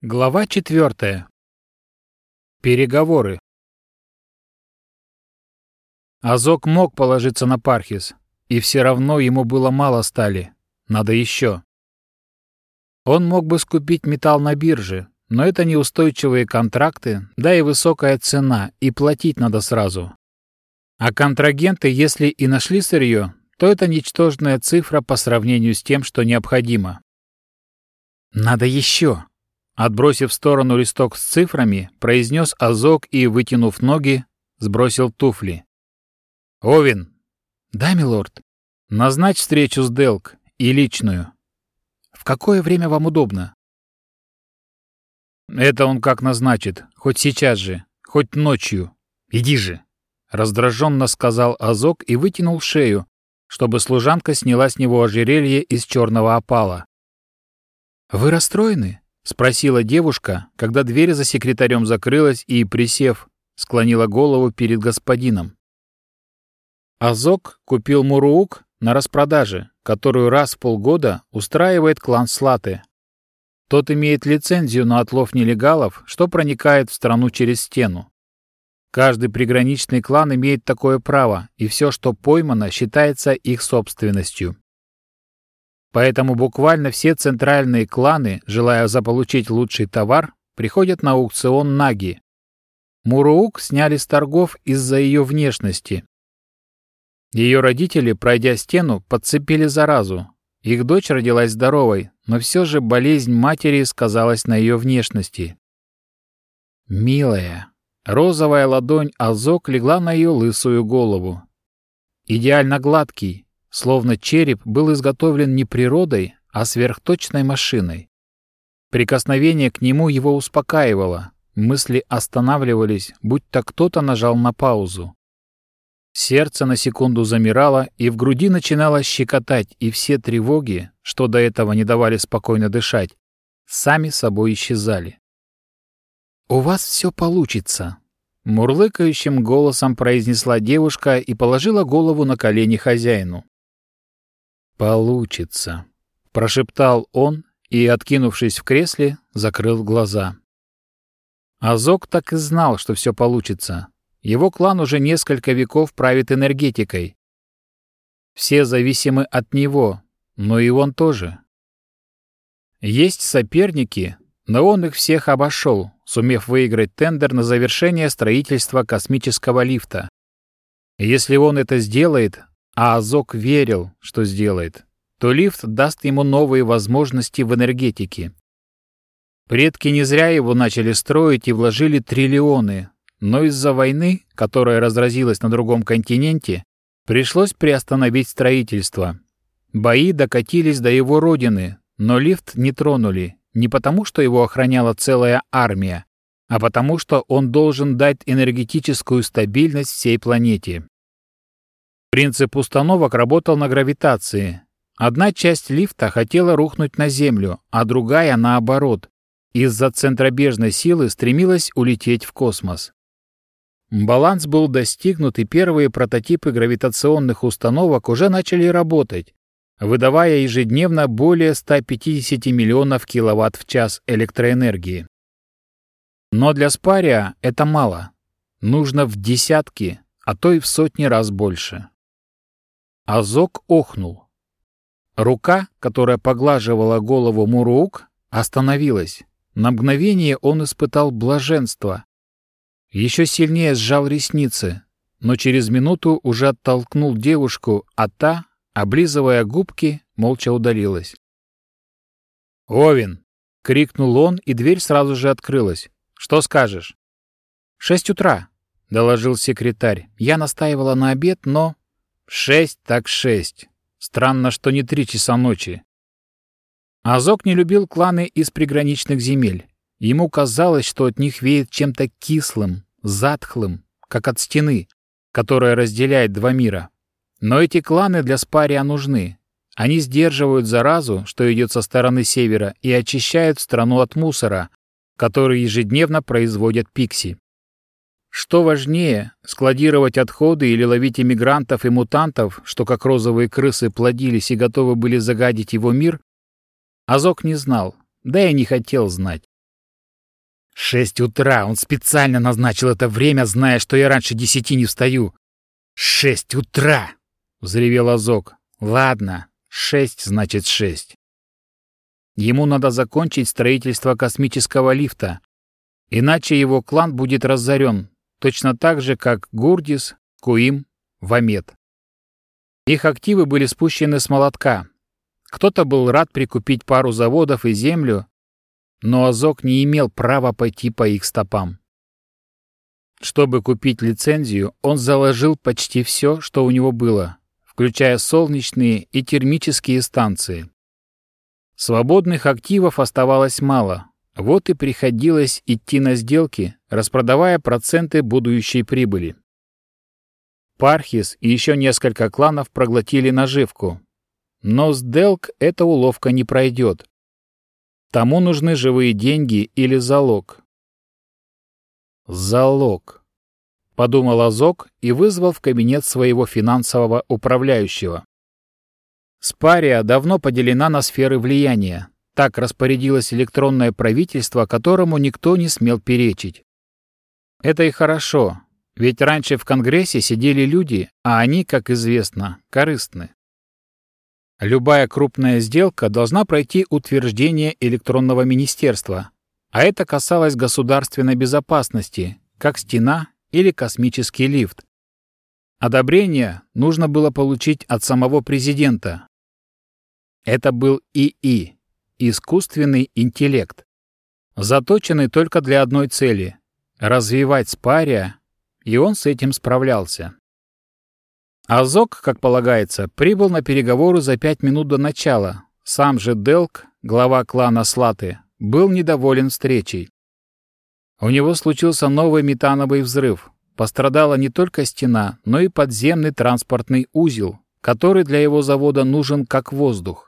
Глава четвертая. Переговоры. Азок мог положиться на Пархис, и все равно ему было мало стали. Надо еще. Он мог бы скупить металл на бирже, но это неустойчивые контракты, да и высокая цена, и платить надо сразу. А контрагенты, если и нашли сырье, то это ничтожная цифра по сравнению с тем, что необходимо. «Надо еще», Отбросив в сторону листок с цифрами, произнес азок и, вытянув ноги, сбросил туфли. «Овен!» «Да, милорд. Назначь встречу с Делк и личную. В какое время вам удобно?» «Это он как назначит. Хоть сейчас же, хоть ночью. Иди же!» Раздраженно сказал Азок и вытянул шею, чтобы служанка сняла с него ожерелье из черного опала. «Вы расстроены?» — спросила девушка, когда дверь за секретарем закрылась и, присев, склонила голову перед господином. Азок купил Муруук на распродаже, которую раз в полгода устраивает клан Слаты. Тот имеет лицензию на отлов нелегалов, что проникает в страну через стену. Каждый приграничный клан имеет такое право, и все, что поймано, считается их собственностью. Поэтому буквально все центральные кланы, желая заполучить лучший товар, приходят на аукцион Наги. Муруук сняли с торгов из-за ее внешности. Ее родители, пройдя стену, подцепили заразу. Их дочь родилась здоровой, но все же болезнь матери сказалась на ее внешности. Милая, розовая ладонь Азок легла на ее лысую голову. Идеально гладкий, Словно череп был изготовлен не природой, а сверхточной машиной. Прикосновение к нему его успокаивало, мысли останавливались, будто кто-то нажал на паузу. Сердце на секунду замирало, и в груди начинало щекотать, и все тревоги, что до этого не давали спокойно дышать, сами собой исчезали. «У вас все получится», — мурлыкающим голосом произнесла девушка и положила голову на колени хозяину. «Получится», — прошептал он и, откинувшись в кресле, закрыл глаза. Азок так и знал, что все получится. Его клан уже несколько веков правит энергетикой. Все зависимы от него, но и он тоже. Есть соперники, но он их всех обошел, сумев выиграть тендер на завершение строительства космического лифта. Если он это сделает, а Азок верил, что сделает, то лифт даст ему новые возможности в энергетике. Предки не зря его начали строить и вложили триллионы, но из-за войны, которая разразилась на другом континенте, пришлось приостановить строительство. Бои докатились до его родины, но лифт не тронули, не потому что его охраняла целая армия, а потому что он должен дать энергетическую стабильность всей планете. Принцип установок работал на гравитации. Одна часть лифта хотела рухнуть на Землю, а другая, наоборот, из-за центробежной силы стремилась улететь в космос. Баланс был достигнут, и первые прототипы гравитационных установок уже начали работать, выдавая ежедневно более 150 миллионов киловатт в час электроэнергии. Но для спария это мало. Нужно в десятки, а то и в сотни раз больше. Азок охнул. Рука, которая поглаживала голову Мурук, остановилась. На мгновение он испытал блаженство. Еще сильнее сжал ресницы, но через минуту уже оттолкнул девушку, а та, облизывая губки, молча удалилась. «Овен!» — крикнул он, и дверь сразу же открылась. «Что скажешь?» «Шесть утра», — доложил секретарь. «Я настаивала на обед, но...» Шесть так шесть. Странно, что не три часа ночи. Азок не любил кланы из приграничных земель. Ему казалось, что от них веет чем-то кислым, затхлым, как от стены, которая разделяет два мира. Но эти кланы для спария нужны. Они сдерживают заразу, что идет со стороны севера, и очищают страну от мусора, который ежедневно производят пикси. Что важнее, складировать отходы или ловить иммигрантов и мутантов, что как розовые крысы плодились и готовы были загадить его мир, Азок не знал, да и не хотел знать. Шесть утра. Он специально назначил это время, зная, что я раньше десяти не встаю. Шесть утра! Взревел Азок. Ладно, шесть значит шесть. Ему надо закончить строительство космического лифта, иначе его клан будет разорен, точно так же, как Гурдис, Куим, Вамет. Их активы были спущены с молотка. Кто-то был рад прикупить пару заводов и землю, но Азок не имел права пойти по их стопам. Чтобы купить лицензию, он заложил почти все, что у него было, включая солнечные и термические станции. Свободных активов оставалось мало, вот и приходилось идти на сделки, распродавая проценты будущей прибыли. Пархис и еще несколько кланов проглотили наживку. Но с Делк эта уловка не пройдет. Тому нужны живые деньги или залог. Залог. Подумал Азок и вызвал в кабинет своего финансового управляющего. Спария давно поделена на сферы влияния. Так распорядилось электронное правительство, которому никто не смел перечить. Это и хорошо, ведь раньше в Конгрессе сидели люди, а они, как известно, корыстны. Любая крупная сделка должна пройти утверждение электронного министерства, а это касалось государственной безопасности, как стена или космический лифт. Одобрение нужно было получить от самого президента. Это был ИИ – искусственный интеллект, заточенный только для одной цели – развивать спария, и он с этим справлялся. Азок, как полагается, прибыл на переговоры за пять минут до начала. Сам же Делк, глава клана Слаты, был недоволен встречей. У него случился новый метановый взрыв. Пострадала не только стена, но и подземный транспортный узел, который для его завода нужен как воздух.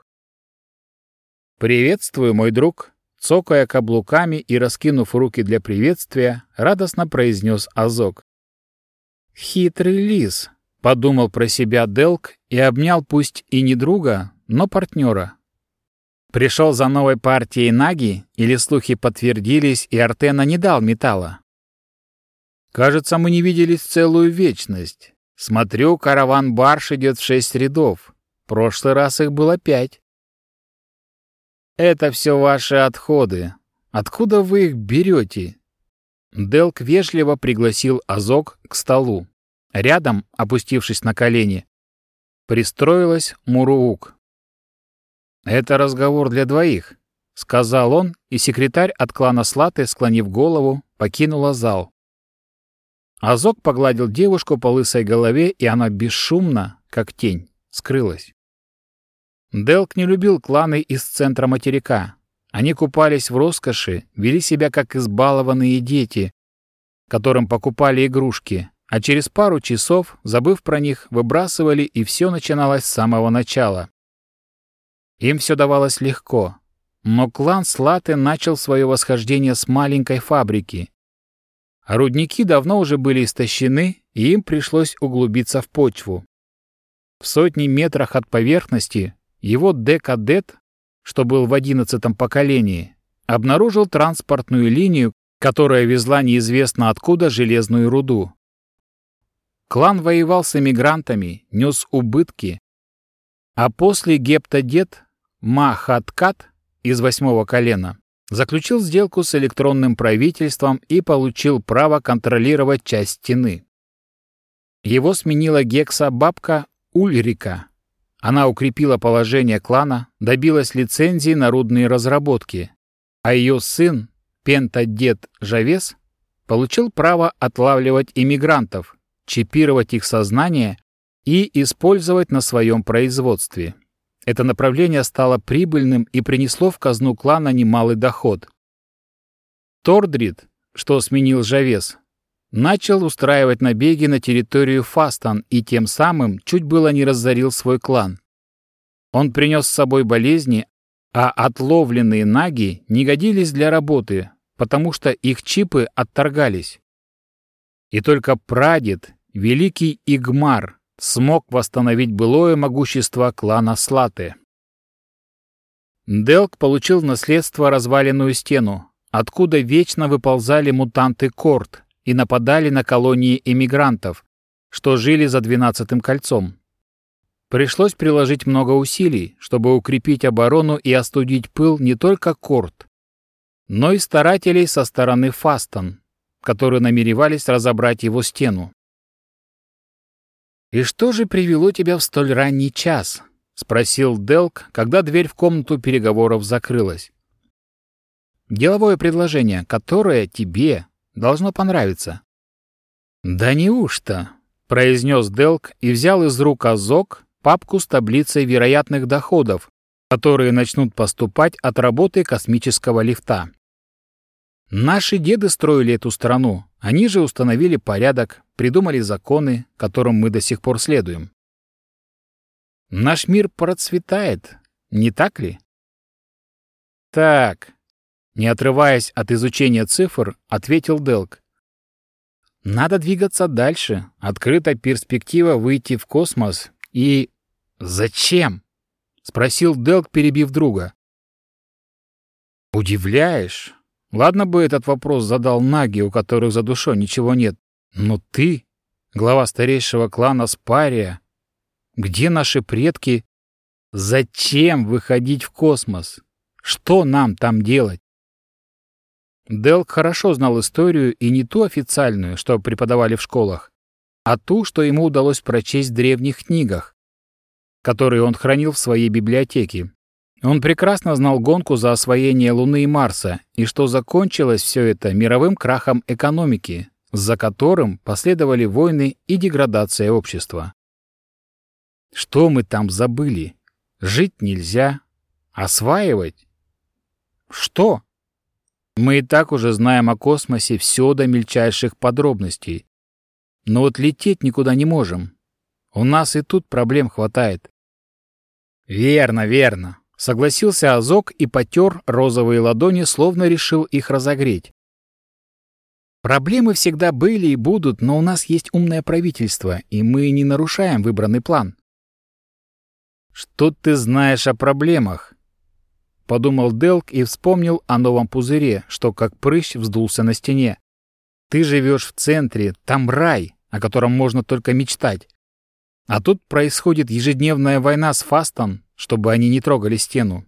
«Приветствую, мой друг!» Цокая каблуками и раскинув руки для приветствия, радостно произнес Азок. «Хитрый лис!» Подумал про себя Делк и обнял пусть и не друга, но партнера. Пришел за новой партией Наги, или слухи подтвердились, и Артена не дал металла. Кажется, мы не виделись целую вечность. Смотрю, караван барш идет в шесть рядов. Прошлый раз их было пять. Это все ваши отходы. Откуда вы их берете? Делк вежливо пригласил Азок к столу. Рядом, опустившись на колени, пристроилась Муруук. «Это разговор для двоих», — сказал он, и секретарь от клана Слаты, склонив голову, покинула зал. Азок погладил девушку по лысой голове, и она бесшумно, как тень, скрылась. Делк не любил кланы из центра материка. Они купались в роскоши, вели себя как избалованные дети, которым покупали игрушки, а через пару часов, забыв про них, выбрасывали, и все начиналось с самого начала. Им все давалось легко, но клан Слаты начал свое восхождение с маленькой фабрики. рудники давно уже были истощены, и им пришлось углубиться в почву. В сотни метрах от поверхности его декадет, что был в одиннадцатом поколении, обнаружил транспортную линию, которая везла неизвестно откуда железную руду. Клан воевал с эмигрантами, нес убытки. А после Гептодед Махаткат из восьмого колена заключил сделку с электронным правительством и получил право контролировать часть стены. Его сменила Гекса-бабка Ульрика. Она укрепила положение клана, добилась лицензии на рудные разработки, а ее сын, Пентадед Жавес, получил право отлавливать иммигрантов, чипировать их сознание и использовать на своем производстве. Это направление стало прибыльным и принесло в казну клана немалый доход. Тордрид, что сменил Жавес, начал устраивать набеги на территорию Фастан и тем самым чуть было не разорил свой клан. Он принес с собой болезни, а отловленные наги не годились для работы, потому что их чипы отторгались. И только прадед, великий Игмар, смог восстановить былое могущество клана Слаты. Делк получил в наследство разваленную стену, откуда вечно выползали мутанты Корт и нападали на колонии эмигрантов, что жили за двенадцатым кольцом. Пришлось приложить много усилий, чтобы укрепить оборону и остудить пыл не только Корт, но и старателей со стороны Фастон, которые намеревались разобрать его стену. «И что же привело тебя в столь ранний час?» — спросил Делк, когда дверь в комнату переговоров закрылась. «Деловое предложение, которое тебе должно понравиться». «Да неужто?» — произнес Делк и взял из рук Азок папку с таблицей вероятных доходов, которые начнут поступать от работы космического лифта. Наши деды строили эту страну, они же установили порядок, придумали законы, которым мы до сих пор следуем. Наш мир процветает, не так ли? Так, не отрываясь от изучения цифр, ответил Делк. Надо двигаться дальше. Открыта перспектива выйти в космос и... Зачем? Спросил Делк, перебив друга. Удивляешь. Ладно бы этот вопрос задал Наги, у которых за душой ничего нет. Но ты, глава старейшего клана Спария, где наши предки? Зачем выходить в космос? Что нам там делать? Делк хорошо знал историю и не ту официальную, что преподавали в школах, а ту, что ему удалось прочесть в древних книгах, которые он хранил в своей библиотеке. Он прекрасно знал гонку за освоение Луны и Марса, и что закончилось все это мировым крахом экономики, за которым последовали войны и деградация общества. Что мы там забыли? Жить нельзя. Осваивать? Что? Мы и так уже знаем о космосе все до мельчайших подробностей. Но вот лететь никуда не можем. У нас и тут проблем хватает. Верно, верно. Согласился Азок и потер розовые ладони, словно решил их разогреть. Проблемы всегда были и будут, но у нас есть умное правительство, и мы не нарушаем выбранный план. «Что ты знаешь о проблемах?» Подумал Делк и вспомнил о новом пузыре, что как прыщ вздулся на стене. «Ты живешь в центре, там рай, о котором можно только мечтать. А тут происходит ежедневная война с Фастон, чтобы они не трогали стену».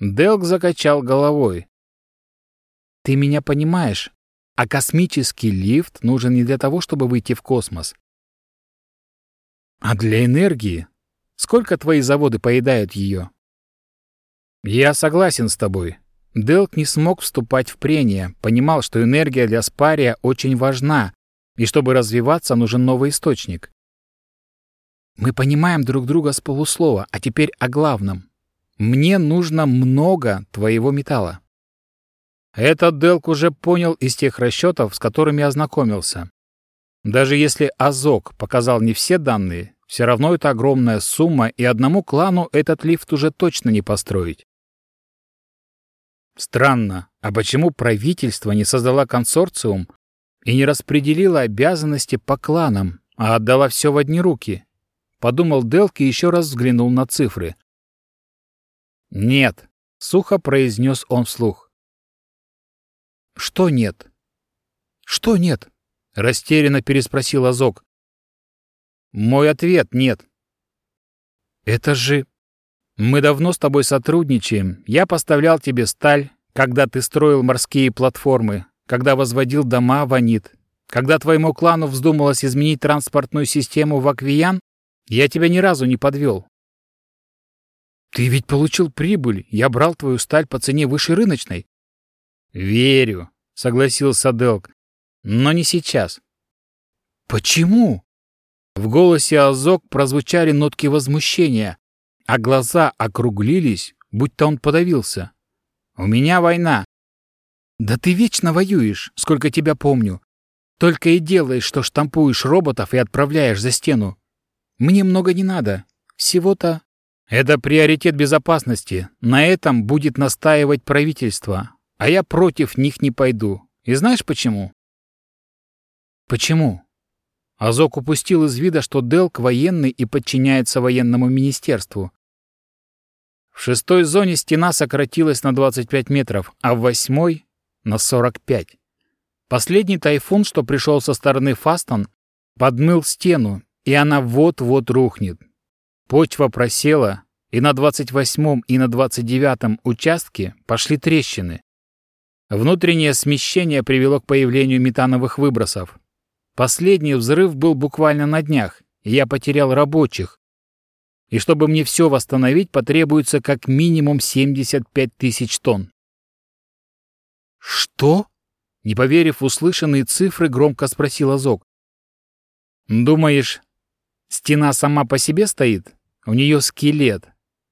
Делк закачал головой. «Ты меня понимаешь, а космический лифт нужен не для того, чтобы выйти в космос, а для энергии, Сколько твои заводы поедают ее? Я согласен с тобой. Делк не смог вступать в прения, понимал, что энергия для спария очень важна, и чтобы развиваться, нужен новый источник. Мы понимаем друг друга с полуслова, а теперь о главном. Мне нужно много твоего металла. Этот Делк уже понял из тех расчетов, с которыми ознакомился. Даже если Азок показал не все данные, все равно это огромная сумма, и одному клану этот лифт уже точно не построить. Странно, а почему правительство не создало консорциум и не распределило обязанности по кланам, а отдало все в одни руки? Подумал Делки и еще раз взглянул на цифры. «Нет», — сухо произнес он вслух. «Что нет?» «Что нет?» — растерянно переспросил Азок. Мой ответ — нет. Это же... Мы давно с тобой сотрудничаем. Я поставлял тебе сталь, когда ты строил морские платформы, когда возводил дома в Анит. Когда твоему клану вздумалось изменить транспортную систему в Аквиян, я тебя ни разу не подвел. Ты ведь получил прибыль. Я брал твою сталь по цене выше рыночной. Верю, согласился Делк. Но не сейчас. Почему? В голосе Азок прозвучали нотки возмущения, а глаза округлились, будто он подавился. «У меня война». «Да ты вечно воюешь, сколько тебя помню. Только и делаешь, что штампуешь роботов и отправляешь за стену. Мне много не надо. Всего-то...» «Это приоритет безопасности. На этом будет настаивать правительство. А я против них не пойду. И знаешь почему?» «Почему?» Азок упустил из вида, что Делк военный и подчиняется военному министерству. В шестой зоне стена сократилась на 25 метров, а в восьмой — на 45. Последний тайфун, что пришел со стороны Фастон, подмыл стену, и она вот-вот рухнет. Почва просела, и на 28-м и на 29-м участке пошли трещины. Внутреннее смещение привело к появлению метановых выбросов. Последний взрыв был буквально на днях, и я потерял рабочих. И чтобы мне все восстановить, потребуется как минимум 75 тысяч тонн. «Что?» Не поверив услышанные цифры, громко спросил Азок. «Думаешь, стена сама по себе стоит? У нее скелет.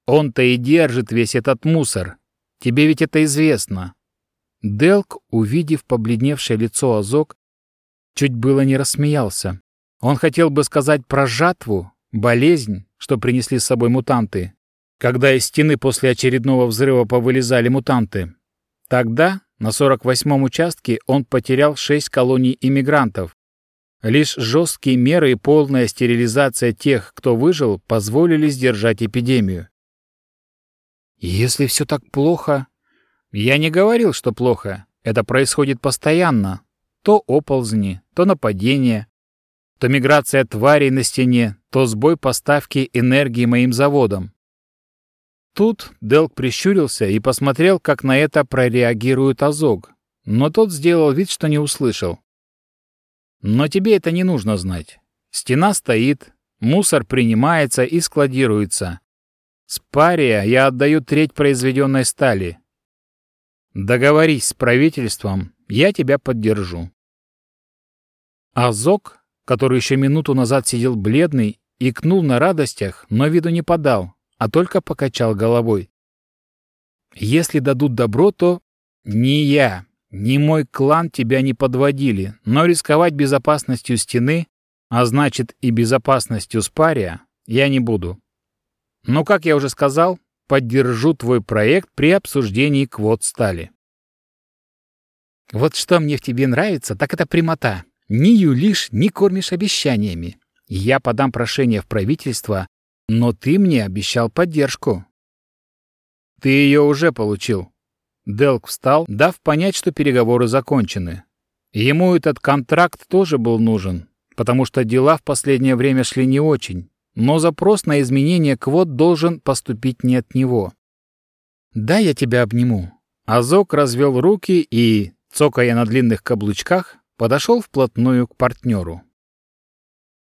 Он-то и держит весь этот мусор. Тебе ведь это известно». Делк, увидев побледневшее лицо Азок, чуть было не рассмеялся. Он хотел бы сказать про жатву, болезнь, что принесли с собой мутанты, когда из стены после очередного взрыва повылезали мутанты. Тогда, на 48-м участке, он потерял 6 колоний иммигрантов. Лишь жесткие меры и полная стерилизация тех, кто выжил, позволили сдержать эпидемию. Если все так плохо... Я не говорил, что плохо. Это происходит постоянно. То оползни, то нападения, то миграция тварей на стене, то сбой поставки энергии моим заводам. Тут Делк прищурился и посмотрел, как на это прореагирует Азог, но тот сделал вид, что не услышал. Но тебе это не нужно знать. Стена стоит, мусор принимается и складируется. С пария я отдаю треть произведенной стали. Договорись с правительством, я тебя поддержу. Азок, который еще минуту назад сидел бледный, икнул на радостях, но виду не подал, а только покачал головой. Если дадут добро, то ни я, ни мой клан тебя не подводили, но рисковать безопасностью стены, а значит и безопасностью спария, я не буду. Но, как я уже сказал, поддержу твой проект при обсуждении квот стали. Вот что мне в тебе нравится, так это прямота. Ни юлишь, ни кормишь обещаниями. Я подам прошение в правительство, но ты мне обещал поддержку. Ты ее уже получил. Делк встал, дав понять, что переговоры закончены. Ему этот контракт тоже был нужен, потому что дела в последнее время шли не очень но запрос на изменение квот должен поступить не от него. «Да, я тебя обниму». Азок развел руки и, цокая на длинных каблучках, подошел вплотную к партнеру.